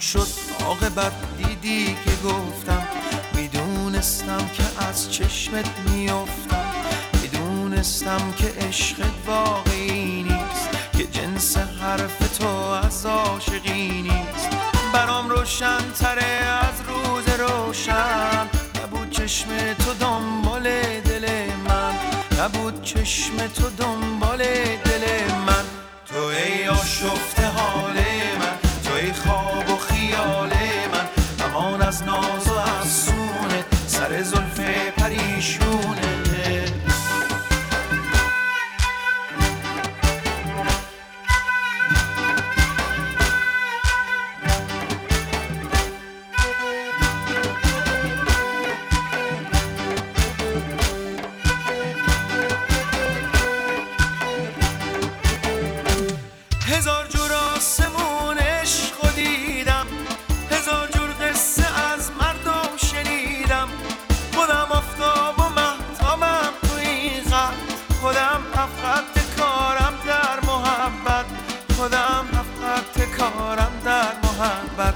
شد عاقبت. دیدی که گفتم می‌دونستم که از چشمت میافتم. می‌دونستم که عشقت واقعی نیست که جنس حرف تو از عاشقی نیست. برام روشن تره از روز روشن. نبود چشم تو دنبال دل من. نبود چشم تو دنبال آسمون عشق دیدم. هزار جور قصه از مردم شنیدم. خودم آفتاب و محتابم تو این خط خودم هفت کارم در محبت. خودم هفت کارم در محبت.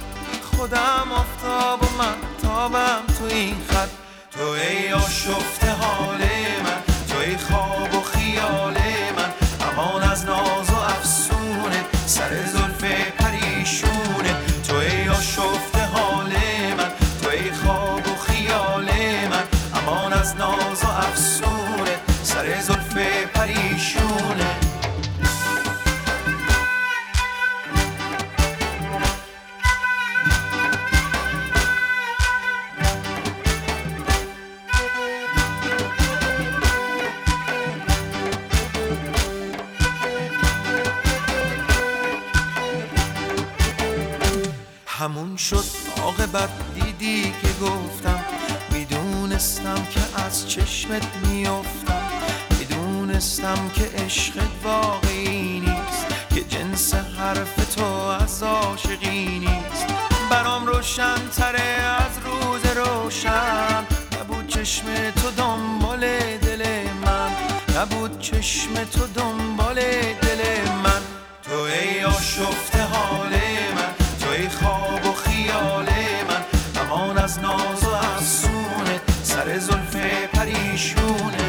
خودم آفتاب و محتابم تو این خط تو ای آشفته حال من. تو ای خواب از ناز و افسونه سر زلف پریشونه. همون شد عاقبت دیدی که گفتم می‌دونستم که از چشمت میافتم. می‌دونستم که عشقت واقعی نیست که جنس حرف تو از عاشقی نیست. برام روشن تره از روز روشن. نبود چشم تو دنبال دل من. نبود چشم تو دنبال دل پریشونه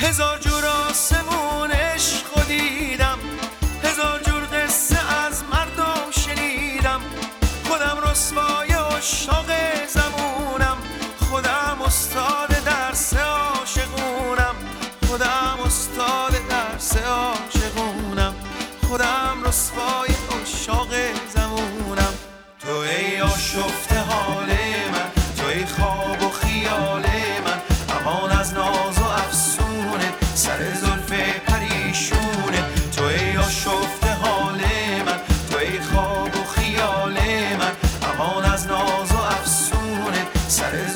هزار جور آسمون عشق خودم رسوای عشاق زمونم. تو ای آشفت حال من تو ای خواب و خیال من. امان از ناز و افسونه سر زلف پریشونه. تو ای آشفت حال من تو ای خواب و خیال من. امان از ناز و افسونه سر